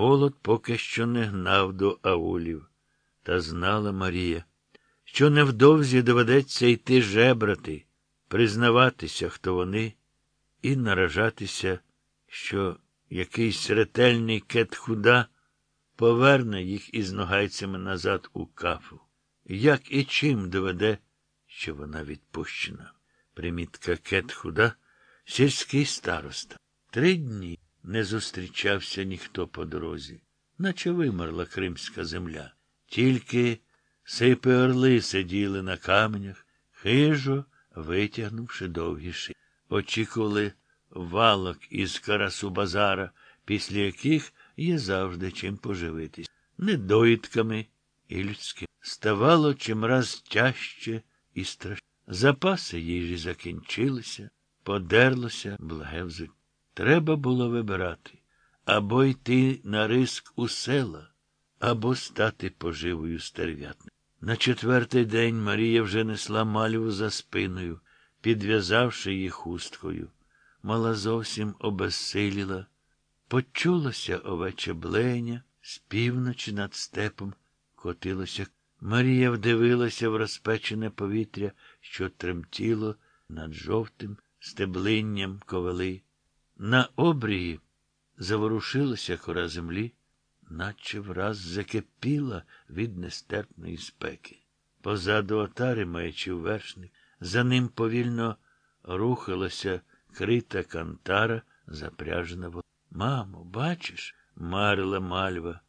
Холод поки що не гнав до аулів. Та знала Марія, що невдовзі доведеться йти жебрати, признаватися, хто вони, і наражатися, що якийсь ретельний кетхуда поверне їх із ногайцями назад у кафу. Як і чим доведе, що вона відпущена. Примітка кетхуда, сільський староста. Три дні не зустрічався ніхто по дорозі, наче вимерла кримська земля. Тільки сипи орли сиділи на каменях, хижо витягнувши довгі ши. Очікували валок із карасу базара, після яких є завжди чим поживитись. Недоїдками і людським. Ставало чимраз тяжче і страшніше. Запаси їжі закінчилися, подерлося благе взуття. Треба було вибирати або йти на риск у села, або стати поживою стерв'ятним. На четвертий день Марія вже несла мальву за спиною, підв'язавши її хусткою. Мала зовсім обезсиліла. Почулося овече блеяння, з півночі над степом котилося. Марія вдивилася в розпечене повітря, що тремтіло над жовтим стеблинням ковали. На обрії заворушилася кора землі, наче враз закипіла від нестерпної спеки. Позаду отари, маючи вершник, за ним повільно рухалася крита кантара, запряжена в. Мамо, бачиш? марила мальва,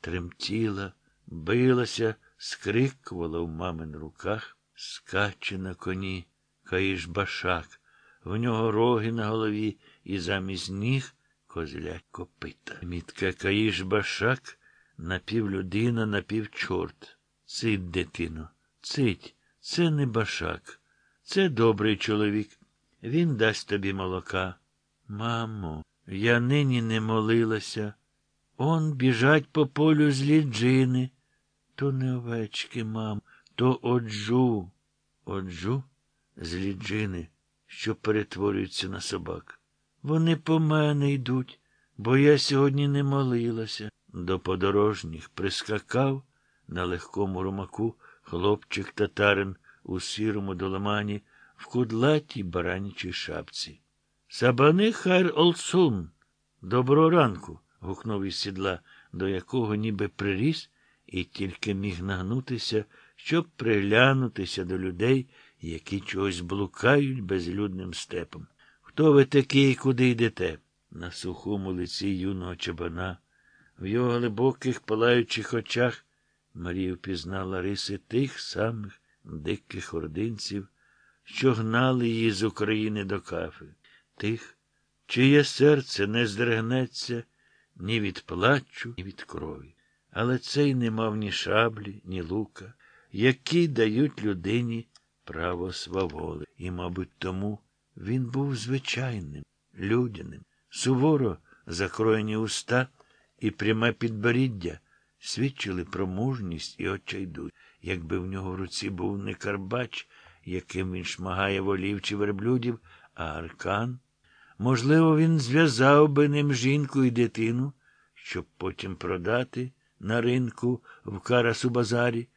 тремтіла, билася, скрикувала в мамин руках, скаче на коні, каїш башак, в нього роги на голові і замість ніг козлять копита. Мітка каїш башак, напівлюдина, напівчорт. Цить, дитино, цить, це не башак, це добрий чоловік. Він дасть тобі молока. Мамо, я нині не молилася. Он біжать по полю з ліджини. То не овечки, мам, то оджу. Оджу з ліджини, що перетворюються на собак. Вони по мене йдуть, бо я сьогодні не молилася. До подорожніх прискакав на легкому ромаку хлопчик татарин у сірому доломані в кудлатій баранячій шапці. Сабани хайр олсун. Доброго ранку. гукнув із сідла, до якого ніби приріс, і тільки міг нагнутися, щоб приглянутися до людей, які чогось блукають безлюдним степом. Хто ви такий куди йдете? На сухому лиці юного чабана, в його глибоких палаючих очах Марія впізнала риси тих самих диких ординців, що гнали її з України до кафи, тих, чиє серце не здригнеться ні від плачу, ні від крові. Але цей не мав ні шаблі, ні лука, які дають людині право сваволи. І, мабуть, тому він був звичайним, людяним, суворо закроєні уста і пряме підборіддя свідчили про мужність і очайдуть, якби в нього в руці був не карбач, яким він шмагає волів чи верблюдів, а аркан. Можливо, він зв'язав би ним жінку і дитину, щоб потім продати на ринку в Карасу базарі,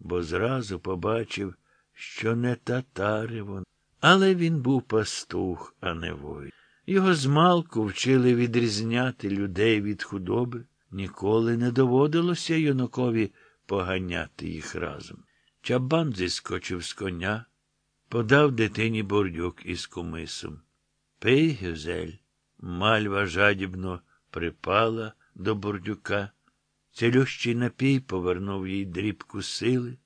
бо зразу побачив, що не татари вони. Але він був пастух, а не воїн. Його змалку вчили відрізняти людей від худоби. Ніколи не доводилося юнакові поганяти їх разом. Чабан зіскочив з коня, подав дитині бордюк із кумисом. Пий, Гюзель. Мальва жадібно припала до бордюка. Цілющий напій повернув їй дрібку сили.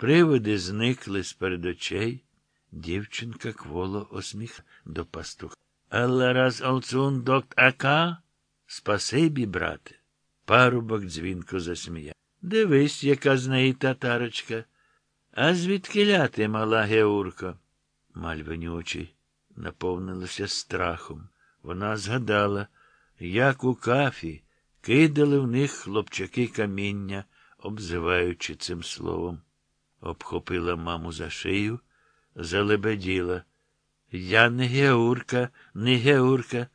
Привиди зникли з перед очей. Дівчинка кволо осміх до пастуха. Але раз олцун докт ака? Спасибі, брате. Парубок дзвінко засміяв. Дивись, яка з неї татарочка. А звідки ляти, мала Геурко? Мальвині очі наповнилися страхом. Вона згадала, як у кафі кидали в них хлопчаки каміння, обзиваючи цим словом. Обхопила маму за шию, залебеділа. Я не Геурка, не Геурка.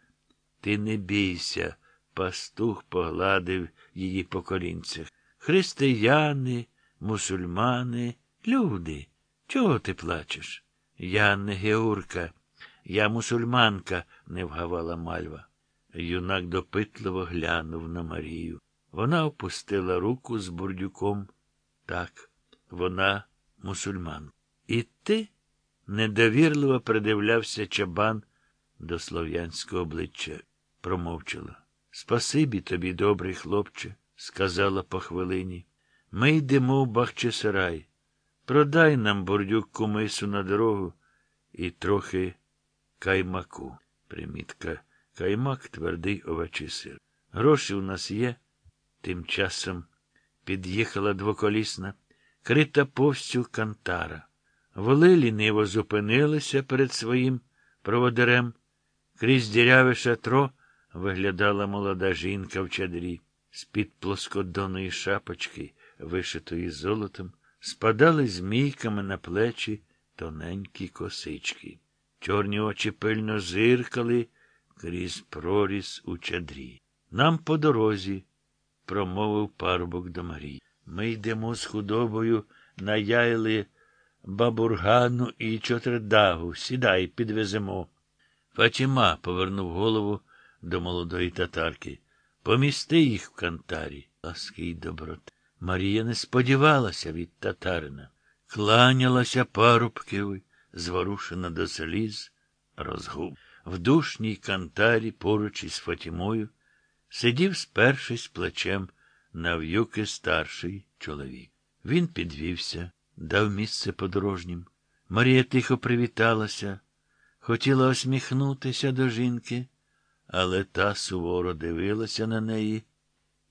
Ти не бійся, Пастух погладив її по колінцях. Християни, мусульмани, люди. Чого ти плачеш? Я не Геурка, я мусульманка, не вгавала мальва. Юнак допитливо глянув на Марію. Вона опустила руку з бурдюком. Так, вона мусульман. І ти? недовірливо придивлявся чабан до слов'янського обличчя. Промовчала. Спасибі тобі, добрий хлопче, сказала по хвилині. Ми йдемо в Бахчисарай. Продай нам бурдюк кумису на дорогу і трохи каймаку. Примітка. Каймак твердий овечий сир. Гроші у нас є. Тим часом під'їхала двоколісна, крита повстю кантара. Воли ліниво зупинилися перед своїм проводирем. Крізь діряве шатро виглядала молода жінка в чадрі. З-під плоскодонної шапочки, вишитої золотом, спадали змійками на плечі тоненькі косички. Чорні очі пильно зиркали крізь проріз у чадрі. Нам по дорозі, промовив парубок до Марії. Ми йдемо з худобою на яйли бабургану і чотирдагу. Сідай, підвеземо. Фатіма повернув голову до молодої татарки. Помісти їх в кантарі. Ласки й. Марія не сподівалася від татарина. Кланялася парубків, зворушена до сліз, розгуб. В душній кантарі поруч із Фатімою сидів, спершись плечем нав'юки старший чоловік. Він підвівся, дав місце подорожнім. Марія тихо привіталася, хотіла осміхнутися до жінки, але та суворо дивилася на неї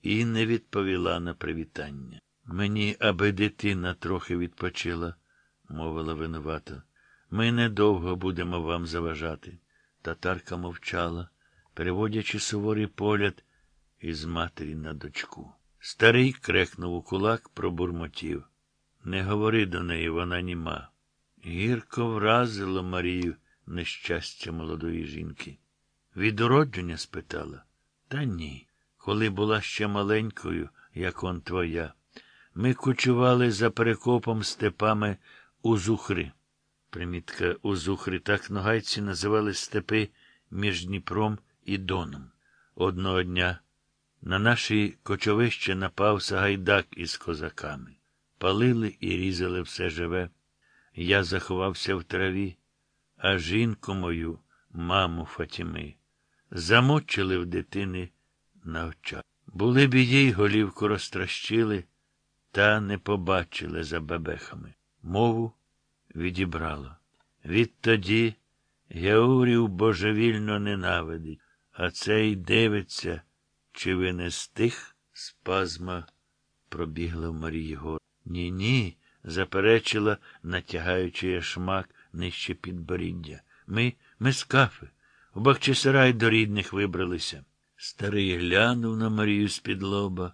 і не відповіла на привітання. Мені, аби дитина трохи відпочила, мовила винувато. Ми недовго будемо вам заважати. Татарка мовчала, переводячи суворий погляд із матері на дочку. Старий крекнув у кулак, пробурмотів. Не говори до неї, вона німа. Гірко вразило Марію нещастя молодої жінки. Від уродження спитала. Та ні. Коли була ще маленькою, як он твоя, ми кучували за перекопом степами у Зухри. Примітка у Зухри так ногайці називали степи між Дніпром і Доном. Одного дня на наші кочовище напав Сагайдак із козаками. Палили і різали все живе. Я заховався в траві, а жінку мою, маму Фатіми, замочили в дитини на очах. Були б їй голівку розтращили, та не побачили за бебехами. Мову відібрало. Відтоді Геурів божевільно ненавидить, а цей дивиться, чи ви не з тих спазма пробігла в Марії гор. Ні, ні, заперечила, натягаючи яшмак нижче підборіддя. Ми, ми з кафи. У Бахчисарай до рідних вибралися. Старий глянув на Марію з-під лоба,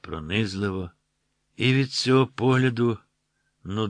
пронизливо, і від цього погляду, ну,